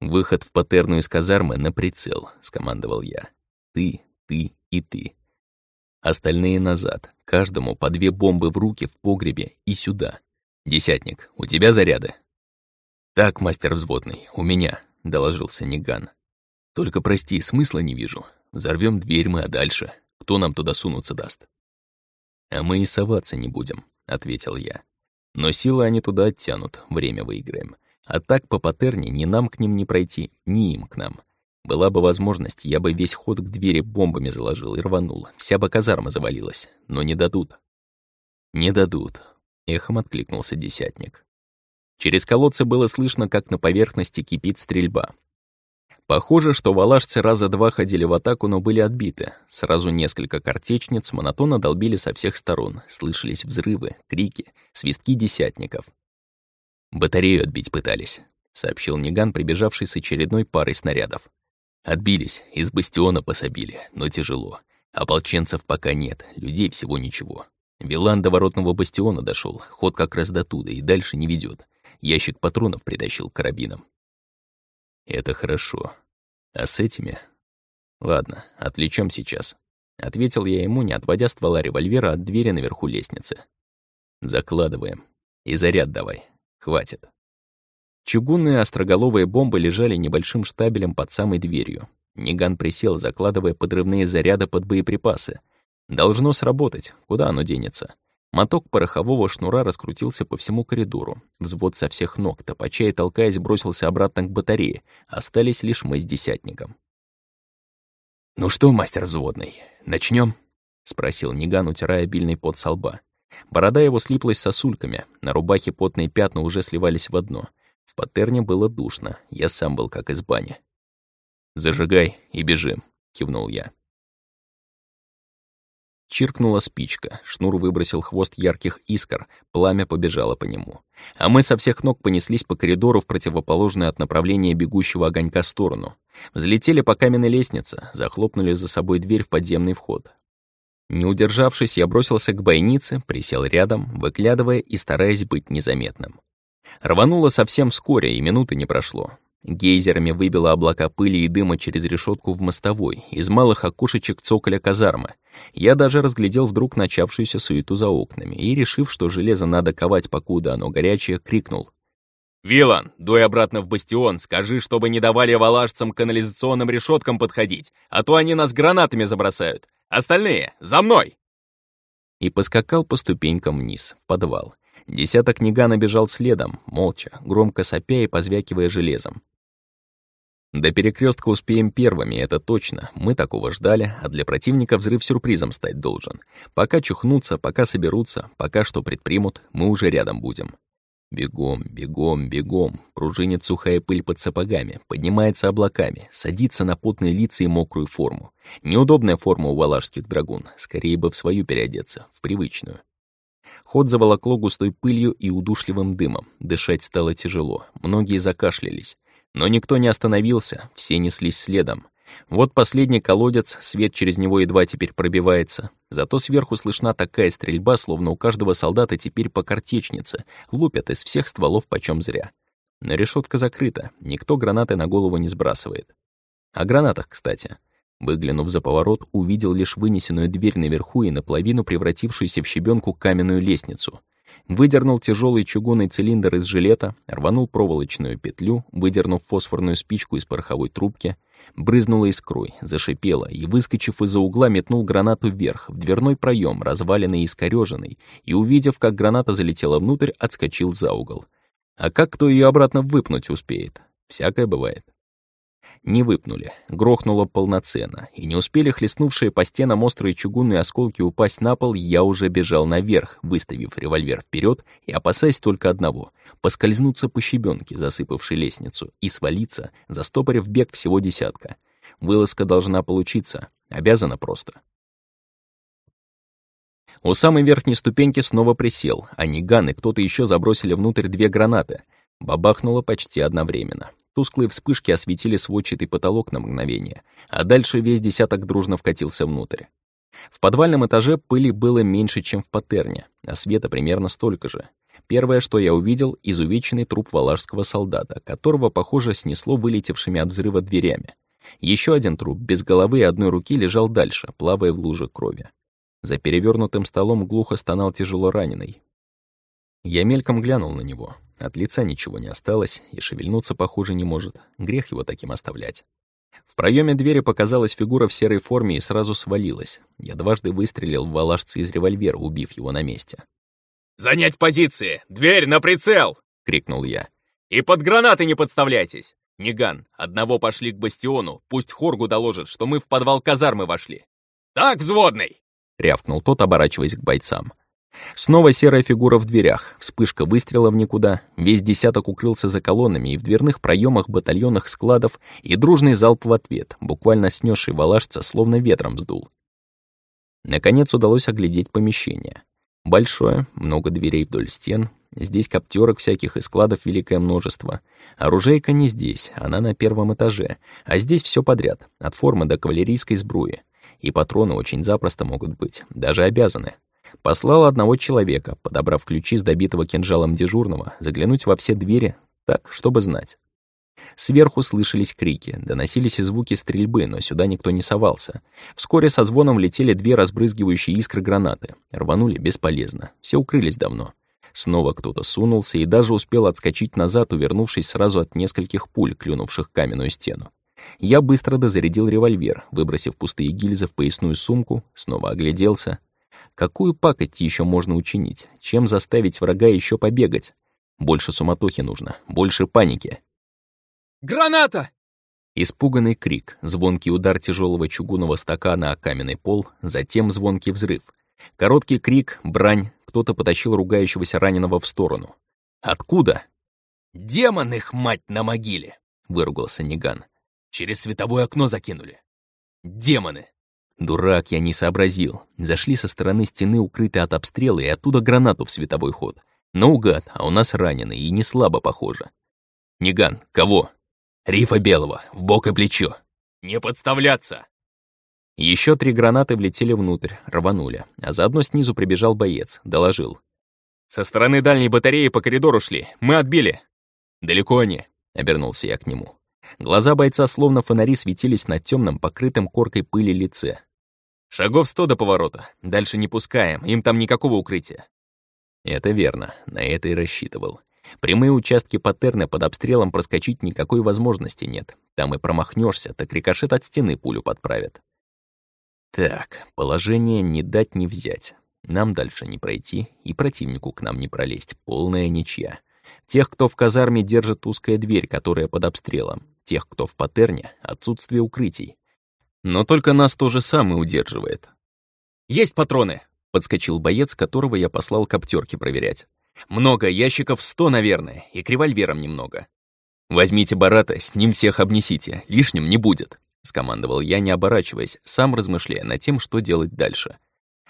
«Выход в патерну из казармы на прицел», — скомандовал я. «Ты, ты и ты. Остальные назад, каждому по две бомбы в руки в погребе и сюда. Десятник, у тебя заряды?» «Так, мастер взводный, у меня», — доложился Ниган. «Только прости, смысла не вижу. Взорвем дверь мы, а дальше? Кто нам туда сунуться даст?» «А мы и соваться не будем», — ответил я. «Но силы они туда оттянут, время выиграем. А так по патерне ни нам к ним не пройти, ни им к нам. Была бы возможность, я бы весь ход к двери бомбами заложил и рванул. Вся бы казарма завалилась. Но не дадут. Не дадут. Эхом откликнулся десятник. Через колодцы было слышно, как на поверхности кипит стрельба. Похоже, что валашцы раза два ходили в атаку, но были отбиты. Сразу несколько картечниц монотонно долбили со всех сторон. Слышались взрывы, крики, свистки десятников. «Батарею отбить пытались», — сообщил Ниган, прибежавший с очередной парой снарядов. «Отбились, из бастиона пособили, но тяжело. Ополченцев пока нет, людей всего ничего. Вилан до воротного бастиона дошел, ход как раз до и дальше не ведет. Ящик патронов притащил к карабинам. Это хорошо. А с этими? Ладно, отвлечем сейчас. Ответил я ему, не отводя ствола револьвера от двери наверху лестницы. Закладываем. И заряд давай. Хватит. Чугунные остроголовые бомбы лежали небольшим штабелем под самой дверью. Ниган присел, закладывая подрывные заряды под боеприпасы. Должно сработать, куда оно денется. Моток порохового шнура раскрутился по всему коридору. Взвод со всех ног, топача и толкаясь, бросился обратно к батарее. Остались лишь мы с десятником. «Ну что, мастер взводный, начнем? спросил Ниган, утирая обильный пот со лба. Борода его слиплась сосульками, на рубахе потные пятна уже сливались в одно. В патерне было душно, я сам был как из бани. «Зажигай и бежим», — кивнул я. Чиркнула спичка, шнур выбросил хвост ярких искр, пламя побежало по нему. А мы со всех ног понеслись по коридору в противоположную от направления бегущего огонька сторону. Взлетели по каменной лестнице, захлопнули за собой дверь в подземный вход. Не удержавшись, я бросился к бойнице, присел рядом, выглядывая и стараясь быть незаметным. Рвануло совсем вскоре, и минуты не прошло. Гейзерами выбило облака пыли и дыма через решетку в мостовой, из малых окошечек цоколя казармы. Я даже разглядел вдруг начавшуюся суету за окнами и, решив, что железо надо ковать, покуда оно горячее, крикнул. «Вилан, дуй обратно в бастион, скажи, чтобы не давали валашцам канализационным решеткам подходить, а то они нас гранатами забросают. Остальные, за мной!» И поскакал по ступенькам вниз, в подвал. Десяток Нигана бежал следом, молча, громко сопя и позвякивая железом. До перекрестка успеем первыми, это точно. Мы такого ждали, а для противника взрыв сюрпризом стать должен. Пока чухнутся, пока соберутся, пока что предпримут, мы уже рядом будем. Бегом, бегом, бегом. Пружинит сухая пыль под сапогами, поднимается облаками, садится на потные лица и мокрую форму. Неудобная форма у валашских драгун, скорее бы в свою переодеться, в привычную. Ход заволокло густой пылью и удушливым дымом. Дышать стало тяжело, многие закашлялись. Но никто не остановился, все неслись следом. Вот последний колодец, свет через него едва теперь пробивается. Зато сверху слышна такая стрельба, словно у каждого солдата теперь по картечнице, лупят из всех стволов почем зря. Но решетка закрыта, никто гранаты на голову не сбрасывает. О гранатах, кстати. Выглянув за поворот, увидел лишь вынесенную дверь наверху и наполовину превратившуюся в щебенку каменную лестницу. Выдернул тяжелый чугунный цилиндр из жилета, рванул проволочную петлю, выдернув фосфорную спичку из пороховой трубки, брызнула искрой, зашипела и, выскочив из-за угла, метнул гранату вверх, в дверной проем, разваленный и искорёженный, и, увидев, как граната залетела внутрь, отскочил за угол. А как кто ее обратно выпнуть успеет? Всякое бывает. Не выпнули, грохнуло полноценно, и не успели хлестнувшие по стенам острые чугунные осколки упасть на пол, я уже бежал наверх, выставив револьвер вперед и опасаясь только одного — поскользнуться по щебенке, засыпавшей лестницу, и свалиться, застопорив бег всего десятка. Вылазка должна получиться, обязана просто. У самой верхней ступеньки снова присел, а Ниган и кто-то еще забросили внутрь две гранаты. Бабахнуло почти одновременно. Тусклые вспышки осветили сводчатый потолок на мгновение, а дальше весь десяток дружно вкатился внутрь. В подвальном этаже пыли было меньше, чем в патерне, а света примерно столько же. Первое, что я увидел, изувеченный труп валашского солдата, которого, похоже, снесло вылетевшими от взрыва дверями. Еще один труп без головы и одной руки лежал дальше, плавая в луже крови. За перевернутым столом глухо стонал тяжело раненый. Я мельком глянул на него. От лица ничего не осталось, и шевельнуться, похоже, не может. Грех его таким оставлять. В проеме двери показалась фигура в серой форме и сразу свалилась. Я дважды выстрелил в валашца из револьвера, убив его на месте. «Занять позиции! Дверь на прицел!» — крикнул я. «И под гранаты не подставляйтесь! Ниган, одного пошли к бастиону, пусть Хоргу доложит, что мы в подвал казармы вошли. Так, взводный!» — рявкнул тот, оборачиваясь к бойцам. Снова серая фигура в дверях, вспышка выстрела в никуда, весь десяток укрылся за колоннами и в дверных проемах батальонных складов и дружный залп в ответ, буквально снесший валашца, словно ветром сдул. Наконец удалось оглядеть помещение. Большое, много дверей вдоль стен, здесь коптерок всяких и складов великое множество. Оружейка не здесь, она на первом этаже, а здесь все подряд, от формы до кавалерийской сбруи. И патроны очень запросто могут быть, даже обязаны. Послал одного человека, подобрав ключи с добитого кинжалом дежурного, заглянуть во все двери, так, чтобы знать. Сверху слышались крики, доносились и звуки стрельбы, но сюда никто не совался. Вскоре со звоном летели две разбрызгивающие искры гранаты. Рванули бесполезно, все укрылись давно. Снова кто-то сунулся и даже успел отскочить назад, увернувшись сразу от нескольких пуль, клюнувших каменную стену. Я быстро дозарядил револьвер, выбросив пустые гильзы в поясную сумку, снова огляделся. Какую пакость еще можно учинить? Чем заставить врага еще побегать? Больше суматохи нужно, больше паники. «Граната!» Испуганный крик, звонкий удар тяжелого чугунного стакана о каменный пол, затем звонкий взрыв. Короткий крик, брань, кто-то потащил ругающегося раненого в сторону. «Откуда?» «Демон их, мать, на могиле!» — выругался Ниган. «Через световое окно закинули. Демоны!» Дурак, я не сообразил. Зашли со стороны стены, укрытой от обстрела, и оттуда гранату в световой ход. Наугад, а у нас раненый, и не слабо похоже. Ниган, кого? Рифа Белого, в бок и плечо. Не подставляться! Еще три гранаты влетели внутрь, рванули, а заодно снизу прибежал боец, доложил. «Со стороны дальней батареи по коридору шли, мы отбили». «Далеко они», — обернулся я к нему. Глаза бойца словно фонари светились на темном, покрытом коркой пыли лице. Шагов сто до поворота. Дальше не пускаем, им там никакого укрытия. Это верно, на это и рассчитывал. Прямые участки паттерна под обстрелом проскочить никакой возможности нет. Там и промахнешься, так рикошет от стены пулю подправят. Так, положение не дать не взять. Нам дальше не пройти, и противнику к нам не пролезть. Полная ничья. Тех, кто в казарме держит узкая дверь, которая под обстрелом. Тех, кто в паттерне, отсутствие укрытий. Но только нас то же самое удерживает. «Есть патроны!» — подскочил боец, которого я послал коптерки проверять. «Много, ящиков сто, наверное, и к револьверам немного». «Возьмите Барата, с ним всех обнесите, лишним не будет», — скомандовал я, не оборачиваясь, сам размышляя над тем, что делать дальше.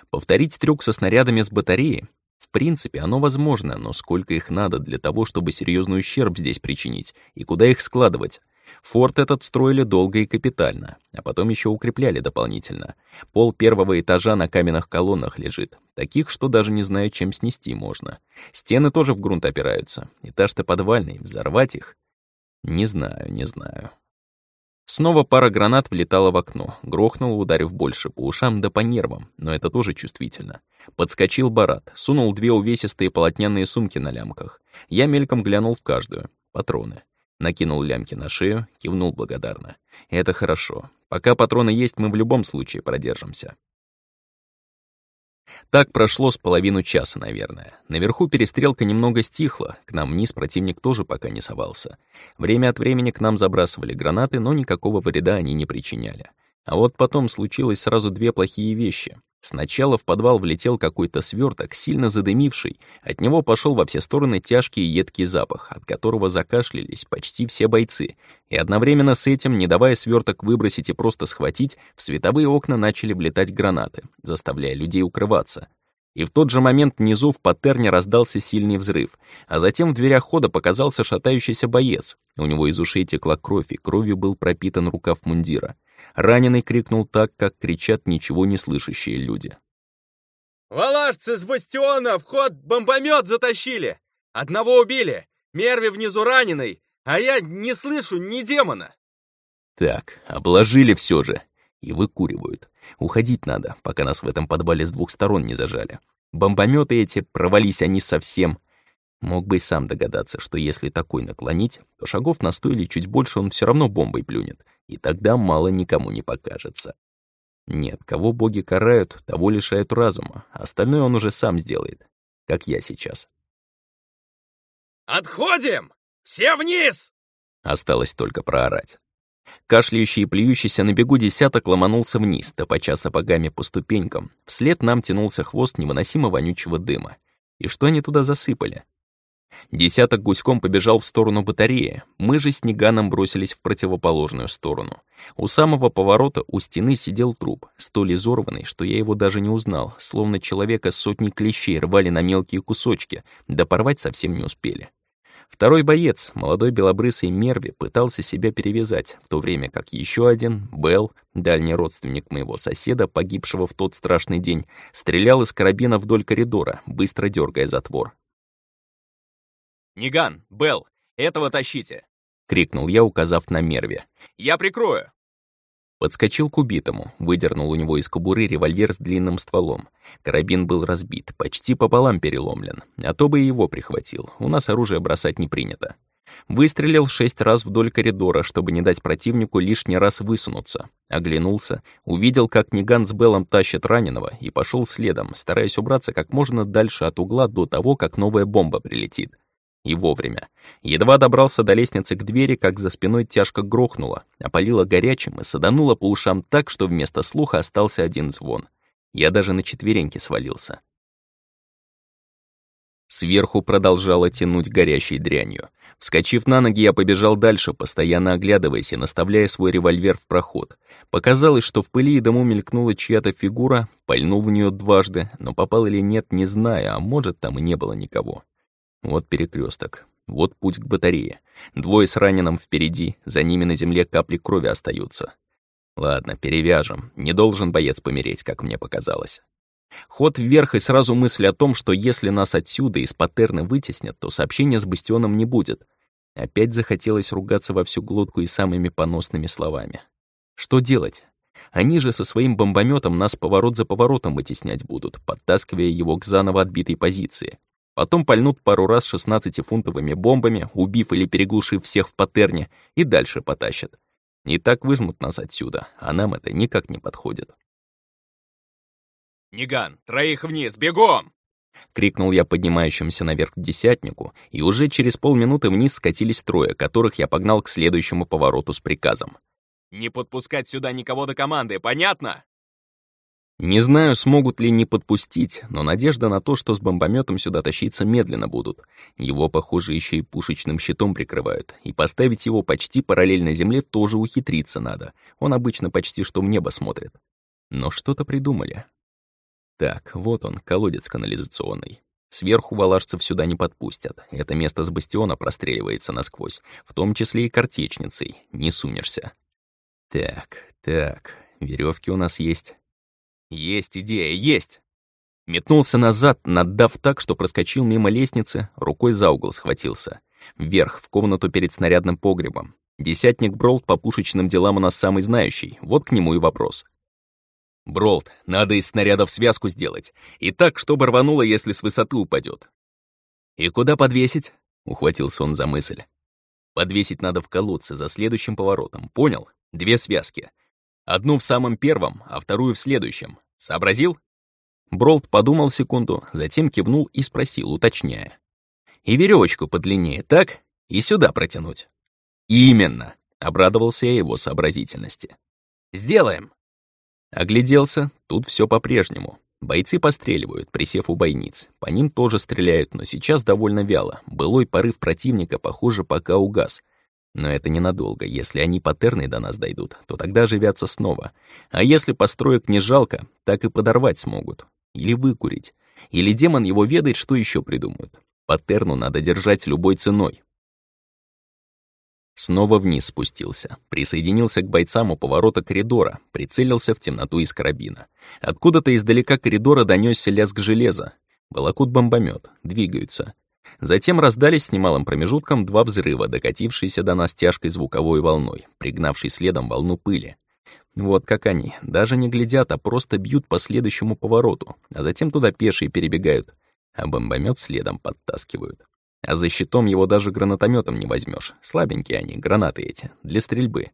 Повторить трюк со снарядами с батареи? В принципе, оно возможно, но сколько их надо для того, чтобы серьезный ущерб здесь причинить, и куда их складывать? Форт этот строили долго и капитально, а потом еще укрепляли дополнительно. Пол первого этажа на каменных колоннах лежит, таких, что даже не знаю, чем снести можно. Стены тоже в грунт опираются. Этаж-то подвальный, взорвать их? Не знаю, не знаю. Снова пара гранат влетала в окно, грохнул, ударив больше по ушам да по нервам, но это тоже чувствительно. Подскочил Барат, сунул две увесистые полотняные сумки на лямках. Я мельком глянул в каждую. Патроны. Накинул лямки на шею, кивнул благодарно. «Это хорошо. Пока патроны есть, мы в любом случае продержимся». Так прошло с половину часа, наверное. Наверху перестрелка немного стихла, к нам вниз противник тоже пока не совался. Время от времени к нам забрасывали гранаты, но никакого вреда они не причиняли. А вот потом случилось сразу две плохие вещи. Сначала в подвал влетел какой-то сверток, сильно задымивший. От него пошел во все стороны тяжкий и едкий запах, от которого закашлялись почти все бойцы. И одновременно с этим, не давая сверток выбросить и просто схватить, в световые окна начали влетать гранаты, заставляя людей укрываться. И в тот же момент внизу в паттерне раздался сильный взрыв, а затем в дверях хода показался шатающийся боец. У него из ушей текла кровь, и кровью был пропитан рукав мундира. Раненый крикнул так, как кричат ничего не слышащие люди. «Валашцы с бастиона в ход бомбомет затащили! Одного убили! Мерви внизу раненый, а я не слышу ни демона!» Так, обложили все же. И выкуривают. Уходить надо, пока нас в этом подвале с двух сторон не зажали. Бомбометы эти, провались они совсем. Мог бы и сам догадаться, что если такой наклонить, то шагов на сто или чуть больше он все равно бомбой плюнет, и тогда мало никому не покажется. Нет, кого боги карают, того лишают разума, остальное он уже сам сделает, как я сейчас. «Отходим! Все вниз!» Осталось только проорать. Кашляющий и плюющийся на бегу десяток ломанулся вниз, топача сапогами по ступенькам. Вслед нам тянулся хвост невыносимо вонючего дыма. И что они туда засыпали? Десяток гуськом побежал в сторону батареи, мы же с Неганом бросились в противоположную сторону. У самого поворота у стены сидел труп, столь изорванный, что я его даже не узнал, словно человека сотни клещей рвали на мелкие кусочки, да порвать совсем не успели. Второй боец, молодой белобрысый Мерви, пытался себя перевязать, в то время как еще один, Белл, дальний родственник моего соседа, погибшего в тот страшный день, стрелял из карабина вдоль коридора, быстро дергая затвор. «Ниган, Белл, этого тащите!» — крикнул я, указав на Мерви. «Я прикрою!» Подскочил к убитому, выдернул у него из кобуры револьвер с длинным стволом. Карабин был разбит, почти пополам переломлен, а то бы и его прихватил. У нас оружие бросать не принято. Выстрелил шесть раз вдоль коридора, чтобы не дать противнику лишний раз высунуться. Оглянулся, увидел, как Ниган с Беллом тащит раненого, и пошел следом, стараясь убраться как можно дальше от угла до того, как новая бомба прилетит. И вовремя. Едва добрался до лестницы к двери, как за спиной тяжко грохнуло, опалило горячим и садануло по ушам так, что вместо слуха остался один звон. Я даже на четвереньки свалился. Сверху продолжало тянуть горящей дрянью. Вскочив на ноги, я побежал дальше, постоянно оглядываясь и наставляя свой револьвер в проход. Показалось, что в пыли и дому мелькнула чья-то фигура, пальнул в нее дважды, но попал или нет, не знаю, а может, там и не было никого. Вот перекресток, вот путь к батарее. Двое с раненым впереди, за ними на земле капли крови остаются. Ладно, перевяжем. Не должен боец помереть, как мне показалось. Ход вверх и сразу мысль о том, что если нас отсюда из паттерны вытеснят, то сообщения с Бастионом не будет. Опять захотелось ругаться во всю глотку и самыми поносными словами. Что делать? Они же со своим бомбометом нас поворот за поворотом вытеснять будут, подтаскивая его к заново отбитой позиции. Потом пальнут пару раз 16-фунтовыми бомбами, убив или переглушив всех в паттерне, и дальше потащат. И так выжмут нас отсюда, а нам это никак не подходит. «Ниган, троих вниз, бегом!» Крикнул я поднимающимся наверх десятнику, и уже через полминуты вниз скатились трое, которых я погнал к следующему повороту с приказом. «Не подпускать сюда никого до команды, понятно?» Не знаю, смогут ли не подпустить, но надежда на то, что с бомбометом сюда тащиться медленно будут. Его, похоже, еще и пушечным щитом прикрывают, и поставить его почти параллельно земле тоже ухитриться надо. Он обычно почти что в небо смотрит. Но что-то придумали. Так, вот он, колодец канализационный. Сверху валашцев сюда не подпустят. Это место с бастиона простреливается насквозь, в том числе и картечницей. Не сунешься. Так, так, веревки у нас есть. Есть идея, есть! Метнулся назад, наддав так, что проскочил мимо лестницы, рукой за угол схватился. Вверх, в комнату перед снарядным погребом. Десятник Бролт по пушечным делам у нас самый знающий, вот к нему и вопрос. «Бролт, надо из снарядов связку сделать, и так, чтобы рвануло, если с высоты упадет. «И куда подвесить?» — ухватился он за мысль. «Подвесить надо в колодце за следующим поворотом, понял? Две связки. Одну в самом первом, а вторую в следующем. Сообразил?» Бролт подумал секунду, затем кивнул и спросил, уточняя. «И веревочку подлиннее, так? И сюда протянуть?» «Именно!» — обрадовался я его сообразительности. «Сделаем!» Огляделся, тут все по-прежнему. Бойцы постреливают, присев у бойниц. По ним тоже стреляют, но сейчас довольно вяло. Былой порыв противника, похоже, пока угас — но это ненадолго. Если они паттерны до нас дойдут, то тогда оживятся снова. А если построек не жалко, так и подорвать смогут. Или выкурить. Или демон его ведает, что еще придумают. Паттерну надо держать любой ценой. Снова вниз спустился, присоединился к бойцам у поворота коридора, прицелился в темноту из карабина. Откуда-то издалека коридора донесся лязг железа. Волокут бомбомет, двигаются. Затем раздались с немалым промежутком два взрыва, докатившиеся до нас тяжкой звуковой волной, пригнавшей следом волну пыли. Вот как они, даже не глядят, а просто бьют по следующему повороту, а затем туда пешие перебегают, а бомбомет следом подтаскивают. А за щитом его даже гранатометом не возьмешь. Слабенькие они, гранаты эти, для стрельбы.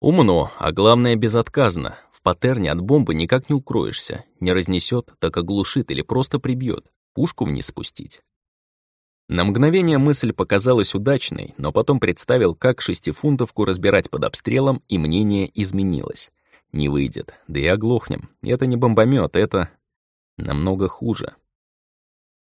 Умно, а главное безотказно. В паттерне от бомбы никак не укроешься. Не разнесет, так оглушит или просто прибьет. Пушку вниз спустить. На мгновение мысль показалась удачной, но потом представил, как шестифунтовку разбирать под обстрелом, и мнение изменилось. Не выйдет, да и оглохнем. Это не бомбомет, это намного хуже.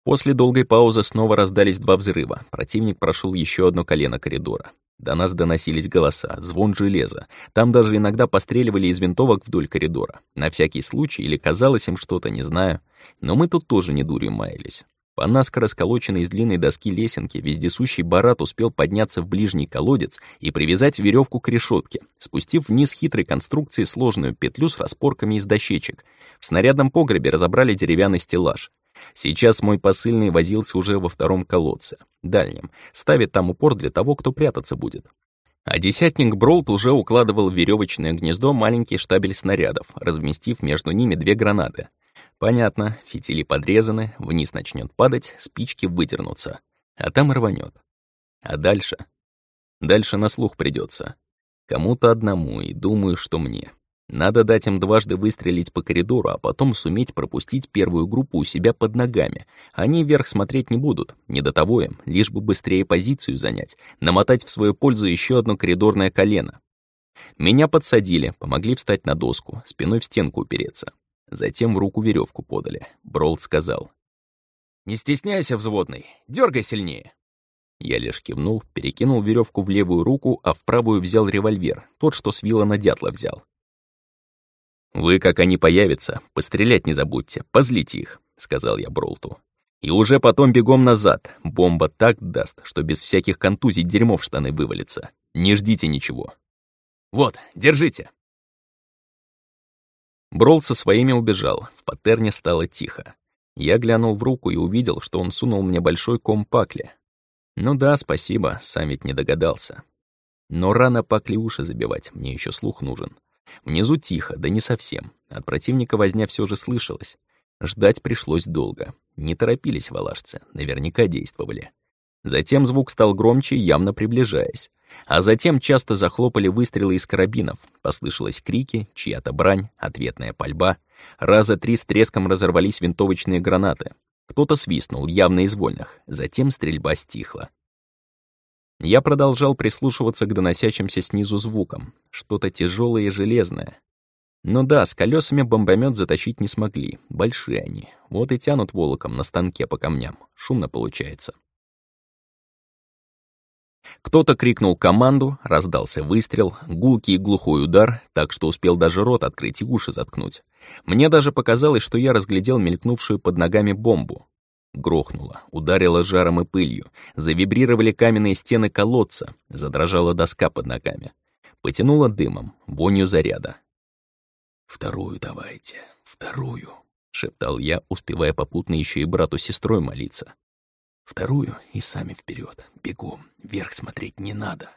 После долгой паузы снова раздались два взрыва. Противник прошел еще одно колено коридора. До нас доносились голоса, звон железа. Там даже иногда постреливали из винтовок вдоль коридора. На всякий случай, или казалось им что-то, не знаю. Но мы тут тоже не дурью маялись. По наскоро сколоченной из длинной доски лесенки вездесущий Барат успел подняться в ближний колодец и привязать веревку к решетке, спустив вниз хитрой конструкции сложную петлю с распорками из дощечек. В снарядном погребе разобрали деревянный стеллаж. Сейчас мой посыльный возился уже во втором колодце, дальнем, ставит там упор для того, кто прятаться будет. А десятник Бролт уже укладывал в веревочное гнездо маленький штабель снарядов, разместив между ними две гранаты — Понятно, фитили подрезаны, вниз начнет падать, спички выдернутся. А там рванет. А дальше? Дальше на слух придется. Кому-то одному, и думаю, что мне. Надо дать им дважды выстрелить по коридору, а потом суметь пропустить первую группу у себя под ногами. Они вверх смотреть не будут, не до того им, лишь бы быстрее позицию занять, намотать в свою пользу еще одно коридорное колено. Меня подсадили, помогли встать на доску, спиной в стенку упереться. Затем в руку веревку подали. Бролд сказал. «Не стесняйся, взводный, дергай сильнее». Я лишь кивнул, перекинул веревку в левую руку, а в правую взял револьвер, тот, что с на дятла взял. «Вы, как они появятся, пострелять не забудьте, позлите их», — сказал я Бролту. «И уже потом бегом назад. Бомба так даст, что без всяких контузий дерьмо в штаны вывалится. Не ждите ничего». «Вот, держите», Брол со своими убежал, в паттерне стало тихо. Я глянул в руку и увидел, что он сунул мне большой ком пакли. Ну да, спасибо, сам ведь не догадался. Но рано пакли уши забивать, мне еще слух нужен. Внизу тихо, да не совсем. От противника возня все же слышалась. Ждать пришлось долго. Не торопились валашцы, наверняка действовали. Затем звук стал громче, явно приближаясь. А затем часто захлопали выстрелы из карабинов, послышалось крики, чья-то брань, ответная пальба. Раза три с треском разорвались винтовочные гранаты. Кто-то свистнул, явно из вольных, затем стрельба стихла. Я продолжал прислушиваться к доносящимся снизу звукам, что-то тяжелое и железное. Ну да, с колесами бомбомет затащить не смогли, большие они, вот и тянут волоком на станке по камням, шумно получается. Кто-то крикнул команду, раздался выстрел, гулкий и глухой удар, так что успел даже рот открыть и уши заткнуть. Мне даже показалось, что я разглядел мелькнувшую под ногами бомбу. Грохнуло, ударило жаром и пылью, завибрировали каменные стены колодца, задрожала доска под ногами. Потянуло дымом, вонью заряда. «Вторую давайте, вторую», — шептал я, успевая попутно еще и брату сестрой молиться. Вторую и сами вперед, бегом, вверх смотреть не надо.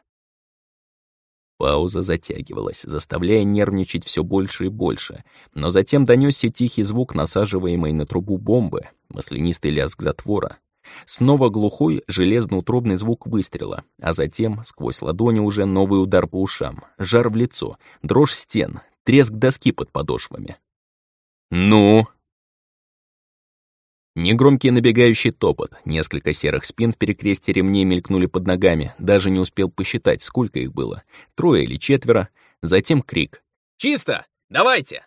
Пауза затягивалась, заставляя нервничать все больше и больше, но затем донесся тихий звук насаживаемой на трубу бомбы, маслянистый лязг затвора. Снова глухой, железно-утробный звук выстрела, а затем, сквозь ладони уже новый удар по ушам, жар в лицо, дрожь стен, треск доски под подошвами. «Ну!» Негромкий набегающий топот, несколько серых спин в перекрестье ремней мелькнули под ногами, даже не успел посчитать, сколько их было, трое или четверо, затем крик. «Чисто! Давайте!»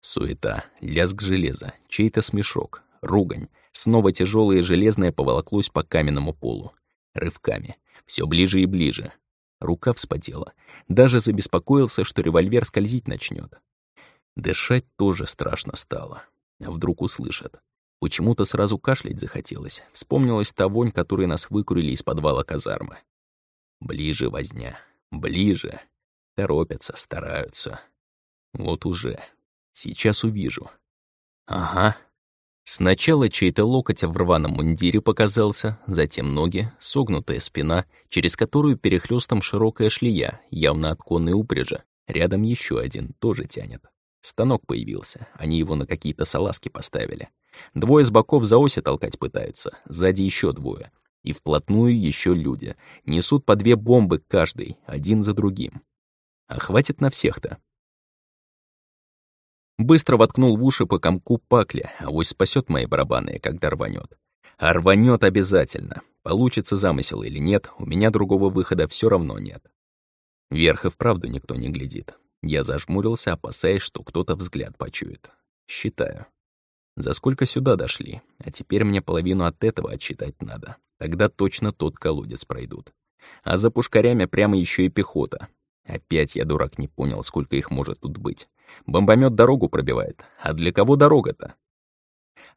Суета, лязг железа, чей-то смешок, ругань, снова тяжелое железное поволоклось по каменному полу. Рывками, все ближе и ближе. Рука вспотела, даже забеспокоился, что револьвер скользить начнет. Дышать тоже страшно стало. Вдруг услышат. Почему-то сразу кашлять захотелось. Вспомнилась та вонь, которой нас выкурили из подвала казармы. Ближе возня. Ближе. Торопятся, стараются. Вот уже. Сейчас увижу. Ага. Сначала чей-то локоть в рваном мундире показался, затем ноги, согнутая спина, через которую перехлёстом широкая шлея, явно от конной упряжи. Рядом еще один, тоже тянет. Станок появился, они его на какие-то салазки поставили. Двое с боков за оси толкать пытаются, сзади еще двое. И вплотную еще люди. Несут по две бомбы каждый, один за другим. А хватит на всех-то. Быстро воткнул в уши по комку пакля, а вось спасет мои барабаны, когда рванет. А рванет обязательно. Получится замысел или нет, у меня другого выхода все равно нет. Вверх и вправду никто не глядит. Я зажмурился, опасаясь, что кто-то взгляд почует. Считаю. За сколько сюда дошли? А теперь мне половину от этого отсчитать надо. Тогда точно тот колодец пройдут. А за пушкарями прямо еще и пехота. Опять я, дурак, не понял, сколько их может тут быть. Бомбомет дорогу пробивает. А для кого дорога-то?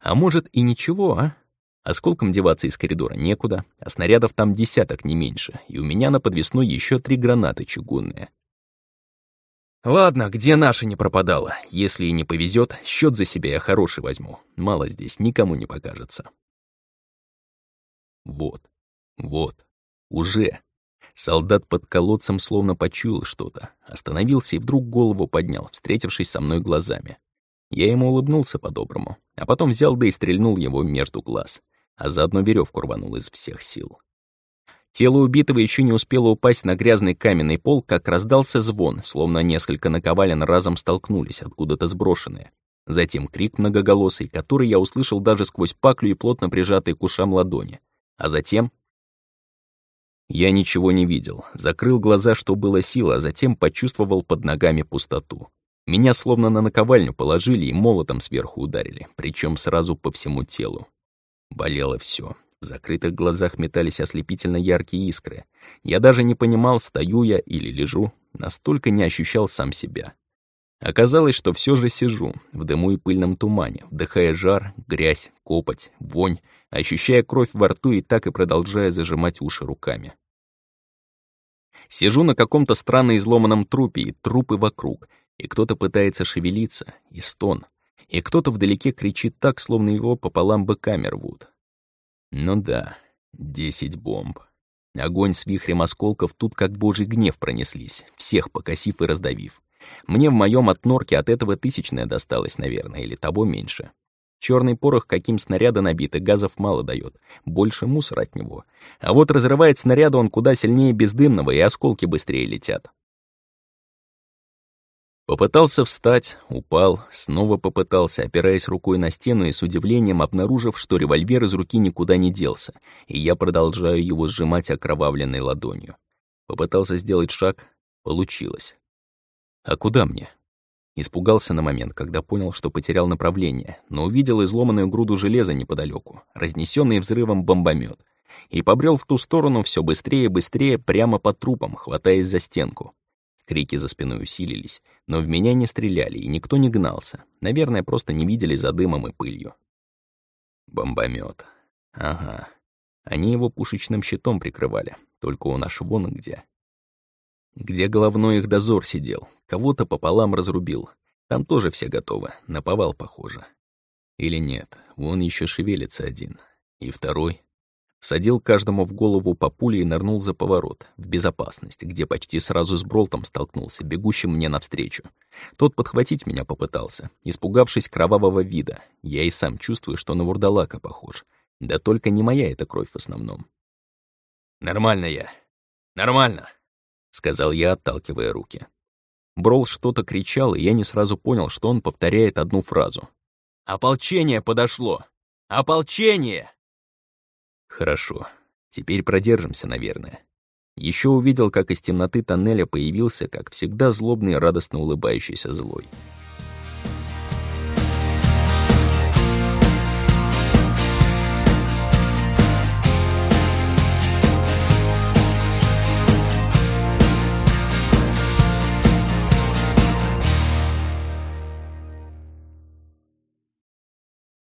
А может и ничего, а? Осколком деваться из коридора некуда, а снарядов там десяток не меньше, и у меня на подвесной еще три гранаты чугунные. Ладно, где наша не пропадала? Если и не повезет, счет за себя я хороший возьму. Мало здесь, никому не покажется. Вот, вот, уже. Солдат под колодцем словно почуял что-то, остановился и вдруг голову поднял, встретившись со мной глазами. Я ему улыбнулся по-доброму, а потом взял да и стрельнул его между глаз, а заодно веревку рванул из всех сил. Тело убитого еще не успело упасть на грязный каменный пол, как раздался звон, словно несколько наковален разом столкнулись, откуда-то сброшенные. Затем крик многоголосый, который я услышал даже сквозь паклю и плотно прижатые к ушам ладони. А затем я ничего не видел, закрыл глаза, что было сила, а затем почувствовал под ногами пустоту. Меня словно на наковальню положили и молотом сверху ударили, причем сразу по всему телу. Болело все. В закрытых глазах метались ослепительно яркие искры. Я даже не понимал, стою я или лежу, настолько не ощущал сам себя. Оказалось, что все же сижу, в дыму и пыльном тумане, вдыхая жар, грязь, копоть, вонь, ощущая кровь во рту и так и продолжая зажимать уши руками. Сижу на каком-то странно изломанном трупе, и трупы вокруг, и кто-то пытается шевелиться, и стон, и кто-то вдалеке кричит так, словно его пополам быками рвут. Ну да, десять бомб. Огонь с вихрем осколков тут как божий гнев пронеслись, всех покосив и раздавив. Мне в моем отнорке от этого тысячное досталось, наверное, или того меньше. Черный порох, каким снаряда набиты, газов мало дает, больше мусора от него. А вот разрывает снаряды он куда сильнее бездымного, и осколки быстрее летят. Попытался встать, упал, снова попытался, опираясь рукой на стену и с удивлением обнаружив, что револьвер из руки никуда не делся, и я продолжаю его сжимать окровавленной ладонью. Попытался сделать шаг, получилось. А куда мне? Испугался на момент, когда понял, что потерял направление, но увидел изломанную груду железа неподалеку, разнесенный взрывом бомбомет, и побрел в ту сторону все быстрее и быстрее прямо по трупам, хватаясь за стенку. Крики за спиной усилились, но в меня не стреляли, и никто не гнался. Наверное, просто не видели за дымом и пылью. Бомбомет. Ага. Они его пушечным щитом прикрывали, только у нас вон где. Где головной их дозор сидел, кого-то пополам разрубил. Там тоже все готовы, наповал похоже. Или нет, вон еще шевелится один. И второй. Садил каждому в голову по пуле и нырнул за поворот, в безопасность, где почти сразу с Бролтом столкнулся, бегущим мне навстречу. Тот подхватить меня попытался, испугавшись кровавого вида. Я и сам чувствую, что на вурдалака похож. Да только не моя эта кровь в основном. «Нормально я. Нормально», — сказал я, отталкивая руки. Брол что-то кричал, и я не сразу понял, что он повторяет одну фразу. «Ополчение подошло! Ополчение!» Хорошо. Теперь продержимся, наверное. Еще увидел, как из темноты тоннеля появился, как всегда, злобный радостно улыбающийся злой.